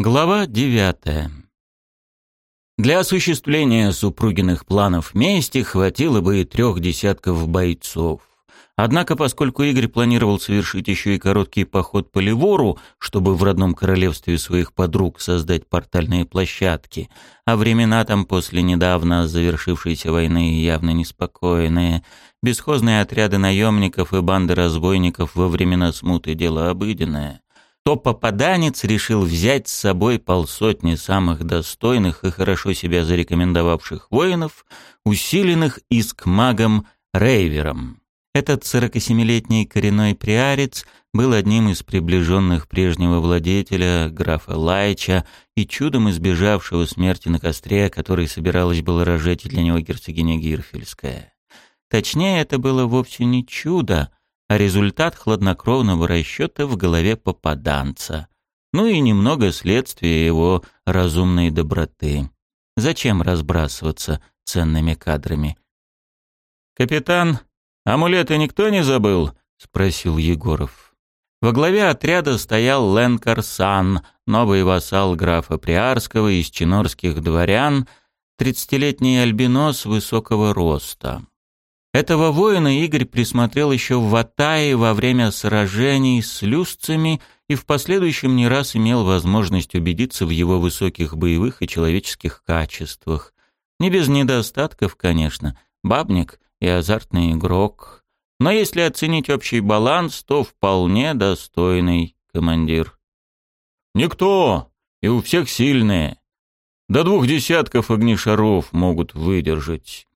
Глава 9. Для осуществления супругиных планов мести хватило бы и трех десятков бойцов. Однако, поскольку Игорь планировал совершить еще и короткий поход по Ливору, чтобы в родном королевстве своих подруг создать портальные площадки, а времена там после недавно завершившейся войны явно неспокойные, бесхозные отряды наемников и банды разбойников во времена смуты – дело обыденное – то попаданец решил взять с собой полсотни самых достойных и хорошо себя зарекомендовавших воинов, усиленных искмагом Рейвером. Этот 47-летний коренной приарец был одним из приближенных прежнего владетеля, графа Лайча, и чудом избежавшего смерти на костре, который собиралась было рожать для него герцогиня Гирфельская. Точнее, это было вовсе не чудо, а результат хладнокровного расчета в голове попаданца. Ну и немного следствия его разумной доброты. Зачем разбрасываться ценными кадрами? «Капитан, амулеты никто не забыл?» — спросил Егоров. Во главе отряда стоял Лен Карсан, новый вассал графа Приарского из чинорских дворян, тридцатилетний альбинос высокого роста. Этого воина Игорь присмотрел еще в Атае во время сражений с люстцами и в последующем не раз имел возможность убедиться в его высоких боевых и человеческих качествах. Не без недостатков, конечно, бабник и азартный игрок. Но если оценить общий баланс, то вполне достойный командир. «Никто! И у всех сильные!» До двух десятков огнешаров могут выдержать.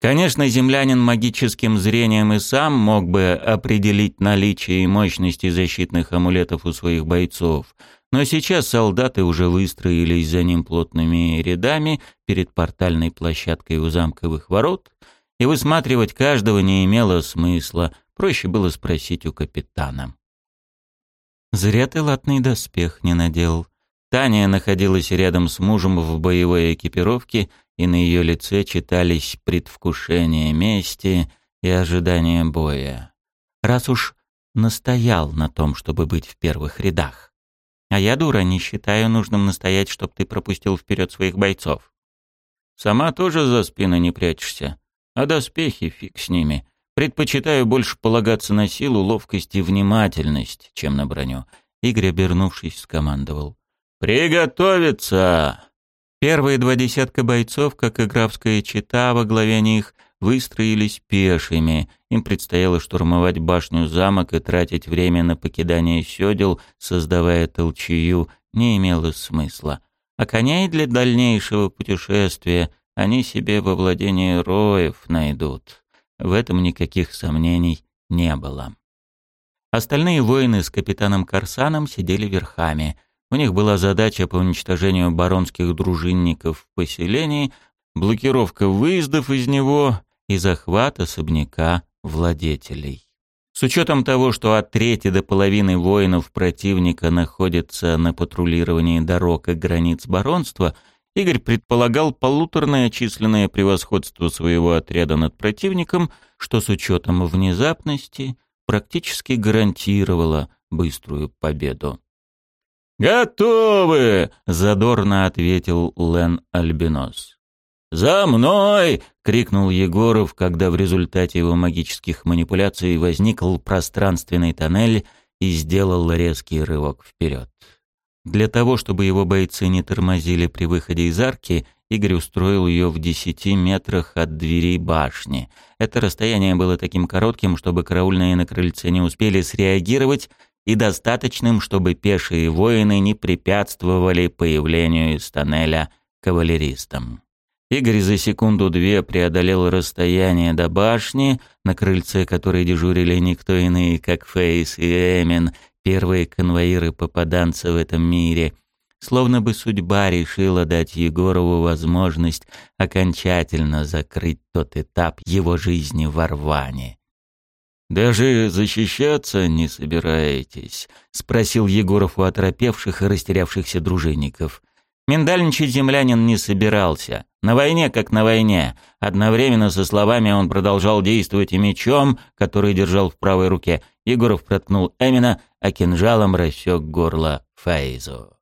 Конечно, землянин магическим зрением и сам мог бы определить наличие и мощности защитных амулетов у своих бойцов, но сейчас солдаты уже выстроились за ним плотными рядами перед портальной площадкой у замковых ворот, и высматривать каждого не имело смысла, проще было спросить у капитана. «Зря ты латный доспех не надел», Таня находилась рядом с мужем в боевой экипировке, и на ее лице читались предвкушение мести и ожидание боя. Раз уж настоял на том, чтобы быть в первых рядах. А я, дура, не считаю нужным настоять, чтоб ты пропустил вперед своих бойцов. Сама тоже за спину не прячешься. А доспехи фиг с ними. Предпочитаю больше полагаться на силу, ловкость и внимательность, чем на броню. Игорь, обернувшись, скомандовал. «Приготовиться!» Первые два десятка бойцов, как и графская чита во главе них, выстроились пешими. Им предстояло штурмовать башню замок и тратить время на покидание сёдел, создавая толчею, не имело смысла. А коней для дальнейшего путешествия они себе во владении роев найдут. В этом никаких сомнений не было. Остальные воины с капитаном Корсаном сидели верхами — у них была задача по уничтожению баронских дружинников в поселении, блокировка выездов из него и захват особняка владетелей. С учетом того, что от трети до половины воинов противника находятся на патрулировании дорог и границ баронства, Игорь предполагал полуторное численное превосходство своего отряда над противником, что с учетом внезапности практически гарантировало быструю победу. «Готовы!» — задорно ответил Лен Альбинос. «За мной!» — крикнул Егоров, когда в результате его магических манипуляций возникл пространственный тоннель и сделал резкий рывок вперед. Для того, чтобы его бойцы не тормозили при выходе из арки, Игорь устроил ее в десяти метрах от двери башни. Это расстояние было таким коротким, чтобы караульные на крыльце не успели среагировать — и достаточным, чтобы пешие воины не препятствовали появлению из тоннеля кавалеристам. Игорь за секунду-две преодолел расстояние до башни, на крыльце которой дежурили никто иные, как Фейс и Эмин, первые конвоиры попаданца в этом мире. Словно бы судьба решила дать Егорову возможность окончательно закрыть тот этап его жизни в Орване. «Даже защищаться не собираетесь?» — спросил Егоров у оторопевших и растерявшихся дружинников. Миндальничий землянин не собирался. На войне, как на войне. Одновременно со словами он продолжал действовать и мечом, который держал в правой руке. Егоров проткнул Эмина, а кинжалом рассек горло Фейзу.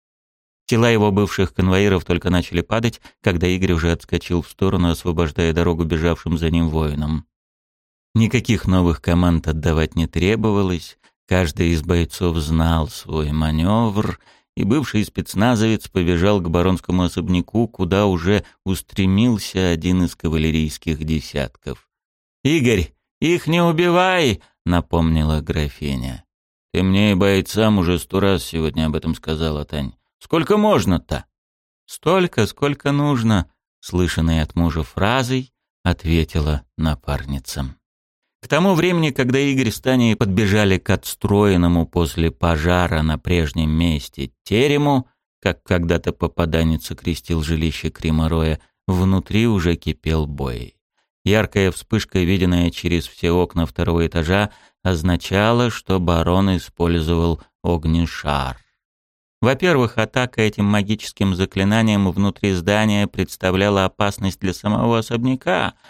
Тела его бывших конвоиров только начали падать, когда Игорь уже отскочил в сторону, освобождая дорогу бежавшим за ним воинам. Никаких новых команд отдавать не требовалось, каждый из бойцов знал свой маневр, и бывший спецназовец побежал к баронскому особняку, куда уже устремился один из кавалерийских десятков. «Игорь, их не убивай!» — напомнила графиня. «Ты мне и бойцам уже сто раз сегодня об этом сказала, Тань. Сколько можно-то?» «Столько, сколько нужно», — слышанной от мужа фразой, ответила напарница. К тому времени, когда игрестане подбежали к отстроенному после пожара на прежнем месте терему, как когда-то попаданец окрестил жилище Кримороя, внутри уже кипел бой. Яркая вспышка, виденная через все окна второго этажа, означала, что барон использовал огнешар. Во-первых, атака этим магическим заклинанием внутри здания представляла опасность для самого особняка —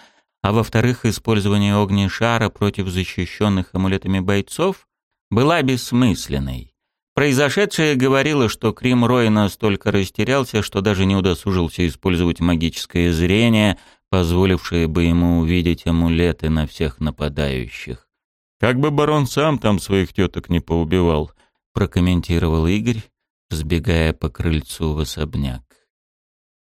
а во-вторых, использование огнешара против защищенных амулетами бойцов была бессмысленной. Произошедшее говорило, что Крим Рой настолько растерялся, что даже не удосужился использовать магическое зрение, позволившее бы ему увидеть амулеты на всех нападающих. «Как бы барон сам там своих теток не поубивал», — прокомментировал Игорь, сбегая по крыльцу в особняк.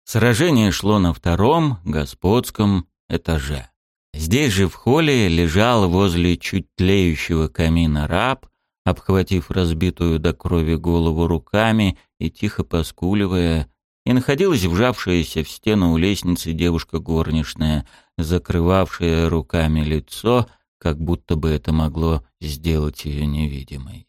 Сражение шло на втором, господском, этаже. Здесь же в холле лежал возле чуть тлеющего камина раб, обхватив разбитую до крови голову руками и тихо поскуливая, и находилась вжавшаяся в стену у лестницы девушка горничная, закрывавшая руками лицо, как будто бы это могло сделать ее невидимой.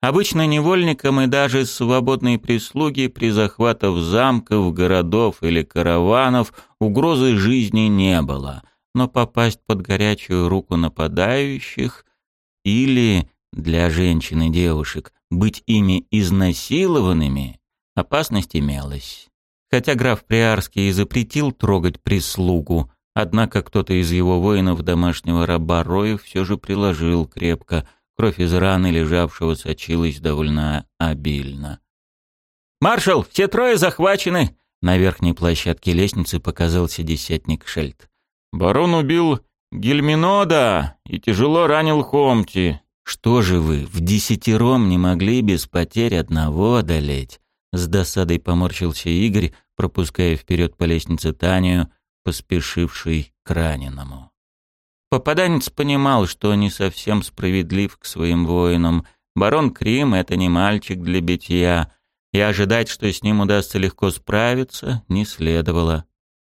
Обычно невольникам и даже свободной прислуги при захватах замков, городов или караванов – Угрозы жизни не было, но попасть под горячую руку нападающих или, для женщин и девушек, быть ими изнасилованными, опасность имелась. Хотя граф Приарский и запретил трогать прислугу, однако кто-то из его воинов домашнего раба Роев все же приложил крепко, кровь из раны лежавшего сочилась довольно обильно. «Маршал, все трое захвачены!» На верхней площадке лестницы показался десятник Шельд. «Барон убил Гельминода и тяжело ранил Хомти». «Что же вы, в десятером не могли без потерь одного одолеть?» С досадой поморщился Игорь, пропуская вперед по лестнице Танию, поспешивший к раненому. Попаданец понимал, что не совсем справедлив к своим воинам. Барон Крим — это не мальчик для битья и ожидать, что с ним удастся легко справиться, не следовало.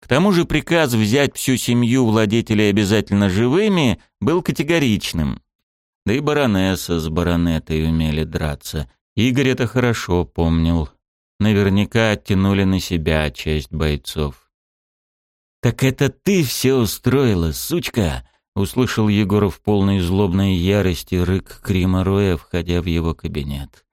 К тому же приказ взять всю семью владетелей обязательно живыми был категоричным. Да и баронесса с баронетой умели драться. Игорь это хорошо помнил. Наверняка оттянули на себя часть бойцов. «Так это ты все устроила, сучка!» — услышал Егоров полной злобной ярости рык Крима Роя, входя в его кабинет.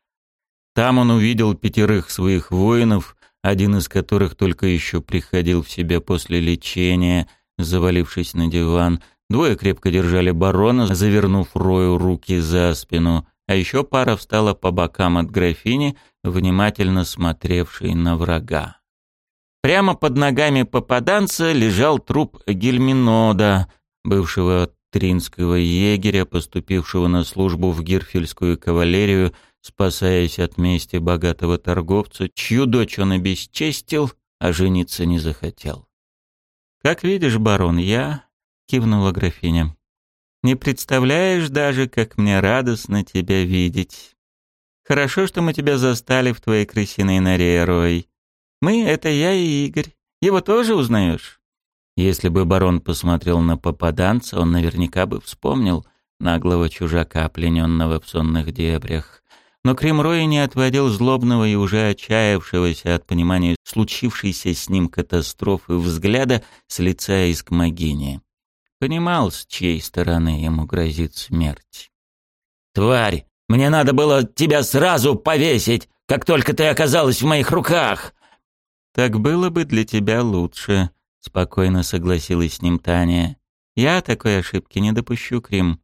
Там он увидел пятерых своих воинов, один из которых только еще приходил в себя после лечения, завалившись на диван. Двое крепко держали барона, завернув Рою руки за спину, а еще пара встала по бокам от графини, внимательно смотревшей на врага. Прямо под ногами попаданца лежал труп Гельминода, бывшего тринского егеря, поступившего на службу в Гирфельскую кавалерию – спасаясь от мести богатого торговца, чью дочь он обесчестил, а жениться не захотел. «Как видишь, барон, я...» — кивнула графиня. «Не представляешь даже, как мне радостно тебя видеть. Хорошо, что мы тебя застали в твоей крысиной норе, Рой. Мы — это я и Игорь. Его тоже узнаешь?» Если бы барон посмотрел на попаданца, он наверняка бы вспомнил наглого чужака, плененного в сонных дебрях. Но Кремрой не отводил злобного и уже отчаявшегося от понимания случившейся с ним катастрофы взгляда с лица Искмогини. Понимал, с чьей стороны ему грозит смерть. «Тварь! Мне надо было тебя сразу повесить, как только ты оказалась в моих руках!» «Так было бы для тебя лучше», — спокойно согласилась с ним Таня. «Я такой ошибки не допущу, Крим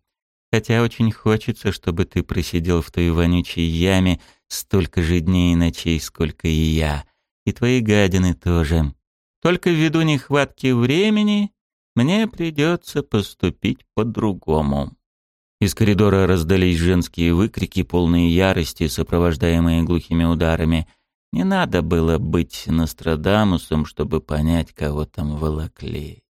хотя очень хочется, чтобы ты просидел в той вонючей яме столько же дней и ночей, сколько и я, и твои гадины тоже. Только ввиду нехватки времени мне придется поступить по-другому». Из коридора раздались женские выкрики, полные ярости, сопровождаемые глухими ударами. Не надо было быть Нострадамусом, чтобы понять, кого там волокли.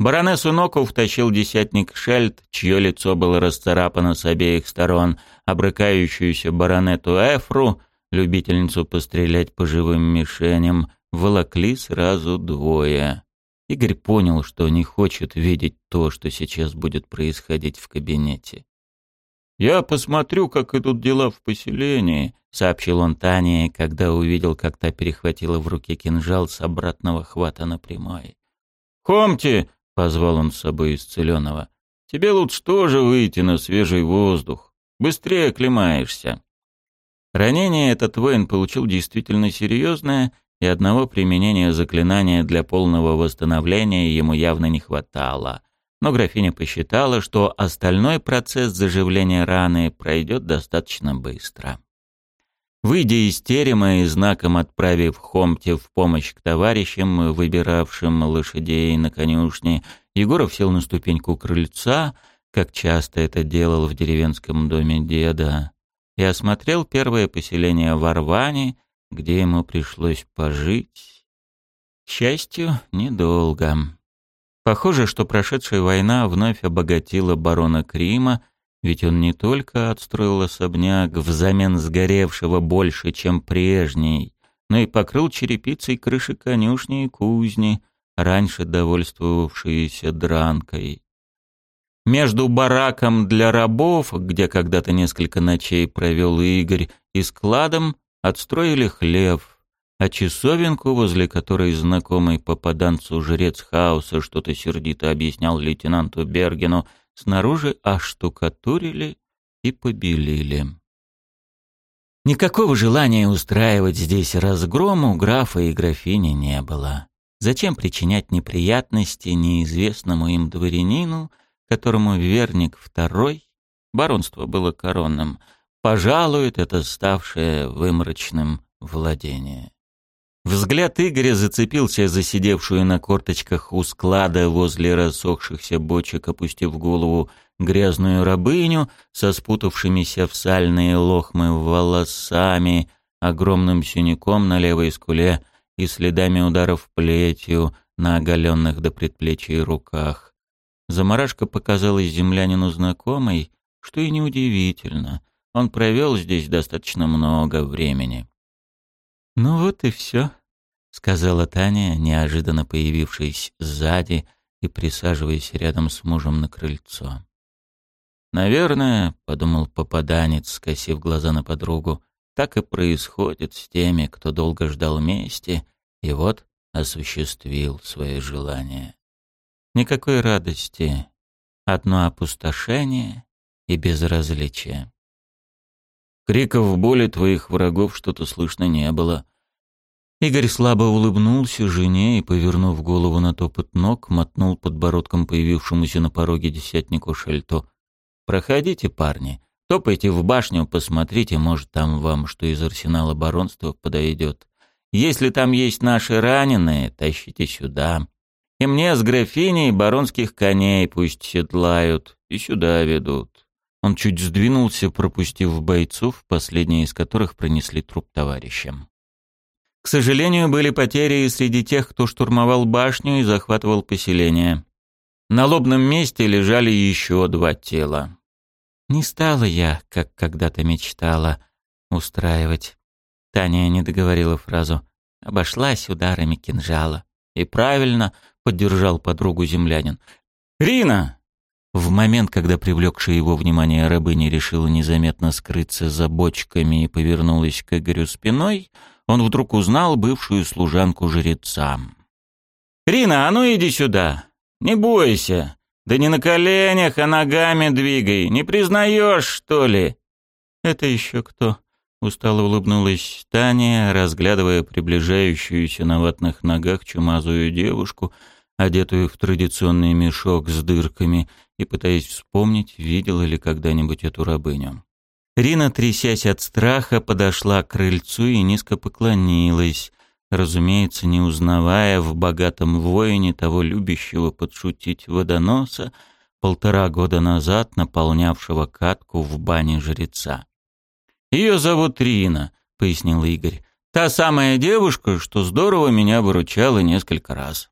Баронессу Ноков втащил десятник Шельд, чье лицо было расцарапано с обеих сторон, обрыкающуюся баронету Эфру, любительницу пострелять по живым мишеням, волокли сразу двое. Игорь понял, что не хочет видеть то, что сейчас будет происходить в кабинете. «Я посмотрю, как идут дела в поселении», — сообщил он Тане, когда увидел, как та перехватила в руке кинжал с обратного хвата напрямой. прямой. — позвал он с собой исцеленного. «Тебе лучше тоже выйти на свежий воздух. Быстрее оклемаешься». Ранение этот воин получил действительно серьезное, и одного применения заклинания для полного восстановления ему явно не хватало. Но графиня посчитала, что остальной процесс заживления раны пройдет достаточно быстро. Выйдя из терема и знаком отправив Хомте в помощь к товарищам, выбиравшим лошадей на конюшне, Егоров сел на ступеньку крыльца, как часто это делал в деревенском доме деда, и осмотрел первое поселение в Орване, где ему пришлось пожить. К счастью, недолго. Похоже, что прошедшая война вновь обогатила барона Крима, ведь он не только отстроил особняк, взамен сгоревшего больше, чем прежний, но и покрыл черепицей крыши конюшни и кузни, раньше довольствовавшиеся дранкой. Между бараком для рабов, где когда-то несколько ночей провел Игорь, и складом отстроили хлев, а часовенку, возле которой знакомый попаданцу жрец хаоса что-то сердито объяснял лейтенанту Бергену, — снаружи оштукатурили и побелили. Никакого желания устраивать здесь разгром у графа и графини не было. Зачем причинять неприятности неизвестному им дворянину, которому Верник второй, баронство было коронным, пожалует это ставшее вымрачным владение? Взгляд Игоря зацепился за сидевшую на корточках у склада возле рассохшихся бочек, опустив голову грязную рабыню со спутавшимися в сальные лохмы волосами, огромным синяком на левой скуле и следами ударов плетью на оголенных до предплечий руках. Замарашка показалась землянину знакомой, что и неудивительно. Он провел здесь достаточно много времени. «Ну вот и все», сказала Таня, неожиданно появившись сзади и присаживаясь рядом с мужем на крыльцо. «Наверное», — подумал попаданец, скосив глаза на подругу, «так и происходит с теми, кто долго ждал мести и вот осуществил свое желание. Никакой радости, одно опустошение и безразличие». Криков боли твоих врагов что-то слышно не было, Игорь слабо улыбнулся жене и, повернув голову на топот ног, мотнул подбородком появившемуся на пороге десятнику Шельто. «Проходите, парни, топайте в башню, посмотрите, может, там вам что из арсенала баронства подойдет. Если там есть наши раненые, тащите сюда. И мне с графиней баронских коней пусть седлают и сюда ведут». Он чуть сдвинулся, пропустив бойцов, последние из которых принесли труп товарищам. К сожалению, были потери и среди тех, кто штурмовал башню и захватывал поселение. На лобном месте лежали еще два тела. Не стала я, как когда-то мечтала, устраивать. Таня не договорила фразу. Обошлась ударами кинжала. И правильно поддержал подругу землянин. «Рина!» В момент, когда привлекшая его внимание рабыня решила незаметно скрыться за бочками и повернулась к Игорю спиной, он вдруг узнал бывшую служанку жреца. Рина, а ну иди сюда! Не бойся! Да не на коленях, а ногами двигай! Не признаешь, что ли?» «Это еще кто?» — устало улыбнулась Таня, разглядывая приближающуюся на ватных ногах чумазую девушку, одетую в традиционный мешок с дырками, и пытаясь вспомнить, видела ли когда-нибудь эту рабыню. Рина, трясясь от страха, подошла к крыльцу и низко поклонилась, разумеется, не узнавая в богатом воине того любящего подшутить водоноса, полтора года назад наполнявшего катку в бане жреца. «Ее зовут Рина», — пояснил Игорь. «Та самая девушка, что здорово меня выручала несколько раз».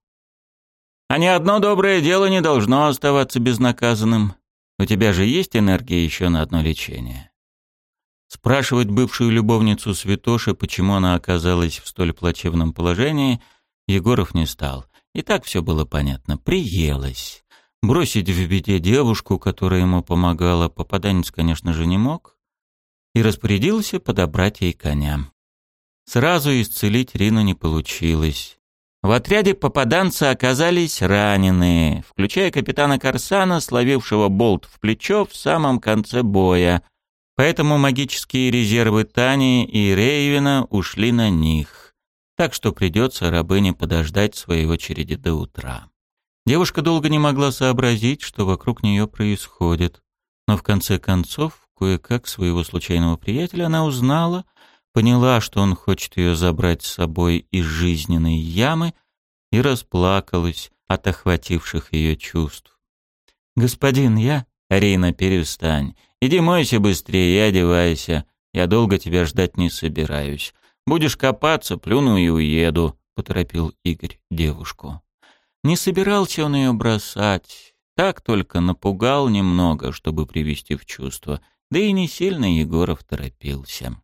«А ни одно доброе дело не должно оставаться безнаказанным. У тебя же есть энергия еще на одно лечение?» Спрашивать бывшую любовницу Святоши, почему она оказалась в столь плачевном положении, Егоров не стал. И так все было понятно. Приелось. Бросить в беде девушку, которая ему помогала, попаданец, конечно же, не мог, и распорядился подобрать ей коня. Сразу исцелить Рину не получилось. В отряде попаданца оказались раненые, включая капитана Корсана, словившего болт в плечо в самом конце боя — Поэтому магические резервы Тани и Рейвина ушли на них. Так что придется рабыне подождать своей очереди до утра. Девушка долго не могла сообразить, что вокруг нее происходит. Но в конце концов, кое-как своего случайного приятеля она узнала, поняла, что он хочет ее забрать с собой из жизненной ямы, и расплакалась от охвативших ее чувств. «Господин, я...» «Арина, перестань. Иди мойся быстрее, и одевайся. Я долго тебя ждать не собираюсь. Будешь копаться, плюну и уеду», — поторопил Игорь девушку. Не собирался он ее бросать. Так только напугал немного, чтобы привести в чувство. Да и не сильно Егоров торопился.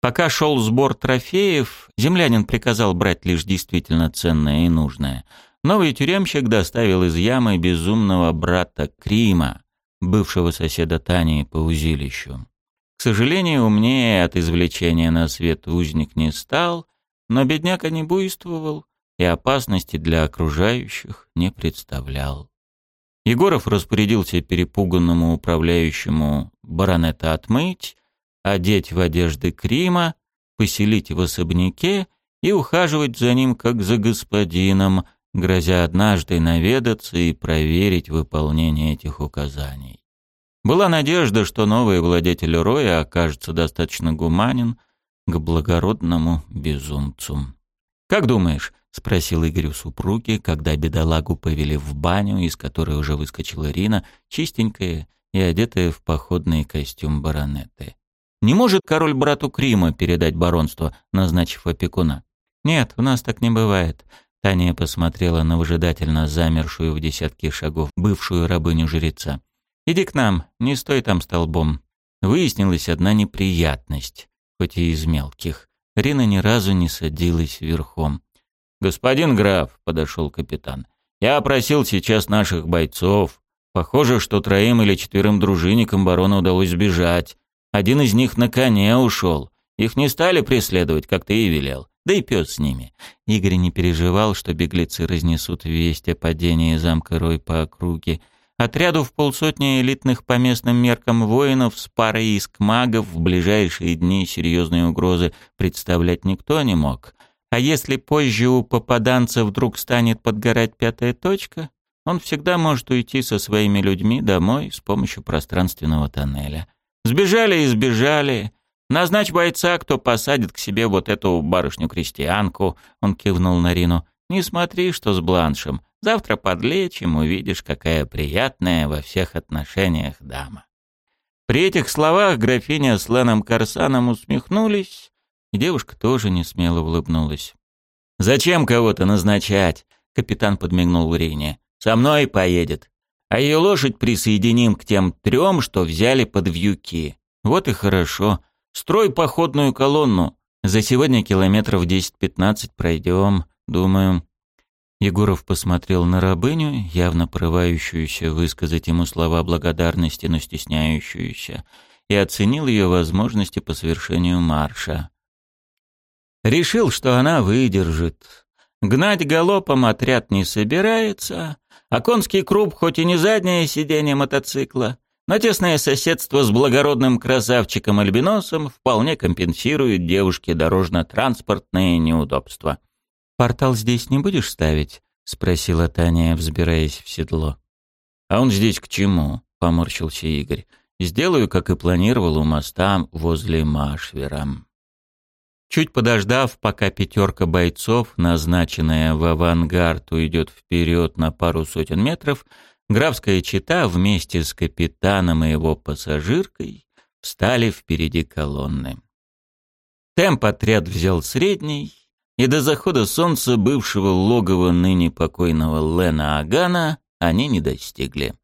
Пока шел сбор трофеев, землянин приказал брать лишь действительно ценное и нужное. Новый тюремщик доставил из ямы безумного брата Крима бывшего соседа Тани по узилищу. К сожалению, умнее от извлечения на свет узник не стал, но бедняка не буйствовал и опасности для окружающих не представлял. Егоров распорядился перепуганному управляющему баронета отмыть, одеть в одежды Крима, поселить в особняке и ухаживать за ним как за господином, грозя однажды наведаться и проверить выполнение этих указаний. Была надежда, что новый владетель Роя окажется достаточно гуманен к благородному безумцу. «Как думаешь?» — спросил Игорь у супруги, когда бедолагу повели в баню, из которой уже выскочила Рина, чистенькая и одетая в походный костюм баронеты. «Не может король брату Крима передать баронство, назначив опекуна?» «Нет, у нас так не бывает», Таня посмотрела на выжидательно замершую в десятке шагов бывшую рабыню-жреца. «Иди к нам, не стой там столбом». Выяснилась одна неприятность, хоть и из мелких. Рина ни разу не садилась верхом. «Господин граф», — подошел капитан, — «я опросил сейчас наших бойцов. Похоже, что троим или четверым дружинникам барона удалось сбежать. Один из них на коне ушел. Их не стали преследовать, как ты и велел. Да и пес с ними. Игорь не переживал, что беглецы разнесут весть о падении замка Рой по округе. Отряду в полсотни элитных по местным меркам воинов с парой иск магов в ближайшие дни серьезные угрозы представлять никто не мог. А если позже у попаданца вдруг станет подгорать пятая точка, он всегда может уйти со своими людьми домой с помощью пространственного тоннеля. Сбежали и сбежали, Назначь бойца, кто посадит к себе вот эту барышню-крестьянку», — он кивнул на Рину. «Не смотри, что с Бланшем. Завтра подлечим, увидишь, какая приятная во всех отношениях дама». При этих словах графиня с Леном Корсаном усмехнулись, и девушка тоже не смело улыбнулась. «Зачем кого-то назначать?» — капитан подмигнул Рине. «Со мной поедет. А ее лошадь присоединим к тем трем, что взяли под вьюки. Вот и хорошо». Строй походную колонну. За сегодня километров 10-15 пройдем, думаю». Егоров посмотрел на рабыню, явно порывающуюся высказать ему слова благодарности, но стесняющуюся, и оценил ее возможности по совершению марша. Решил, что она выдержит. Гнать галопом отряд не собирается, а конский круп хоть и не заднее сиденье мотоцикла, но тесное соседство с благородным красавчиком-альбиносом вполне компенсирует девушке дорожно-транспортные неудобства. «Портал здесь не будешь ставить?» — спросила Таня, взбираясь в седло. «А он здесь к чему?» — поморщился Игорь. «Сделаю, как и планировал у моста возле Машвера». Чуть подождав, пока пятерка бойцов, назначенная в авангард, уйдет вперед на пару сотен метров, Графская чита вместе с капитаном и его пассажиркой встали впереди колонны. Темп отряд взял средний, и до захода солнца бывшего логова ныне покойного Лена Агана они не достигли.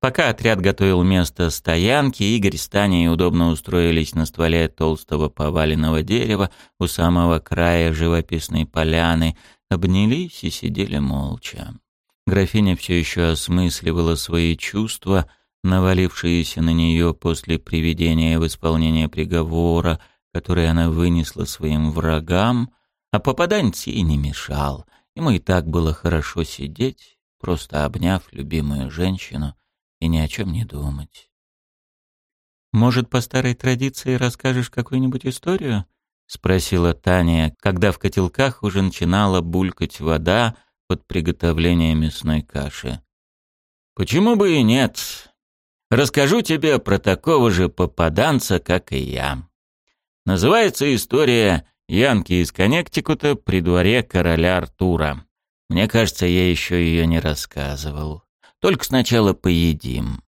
Пока отряд готовил место стоянки, Игорь с Таней удобно устроились на стволе толстого поваленного дерева у самого края живописной поляны, обнялись и сидели молча. Графиня все еще осмысливала свои чувства, навалившиеся на нее после приведения в исполнение приговора, который она вынесла своим врагам, а попаданец ей не мешал. Ему и так было хорошо сидеть, просто обняв любимую женщину и ни о чем не думать. «Может, по старой традиции расскажешь какую-нибудь историю?» — спросила Таня, когда в котелках уже начинала булькать вода — под приготовление мясной каши. «Почему бы и нет? Расскажу тебе про такого же попаданца, как и я. Называется история «Янки из Коннектикута при дворе короля Артура». Мне кажется, я еще ее не рассказывал. Только сначала поедим.